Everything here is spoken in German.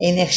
in a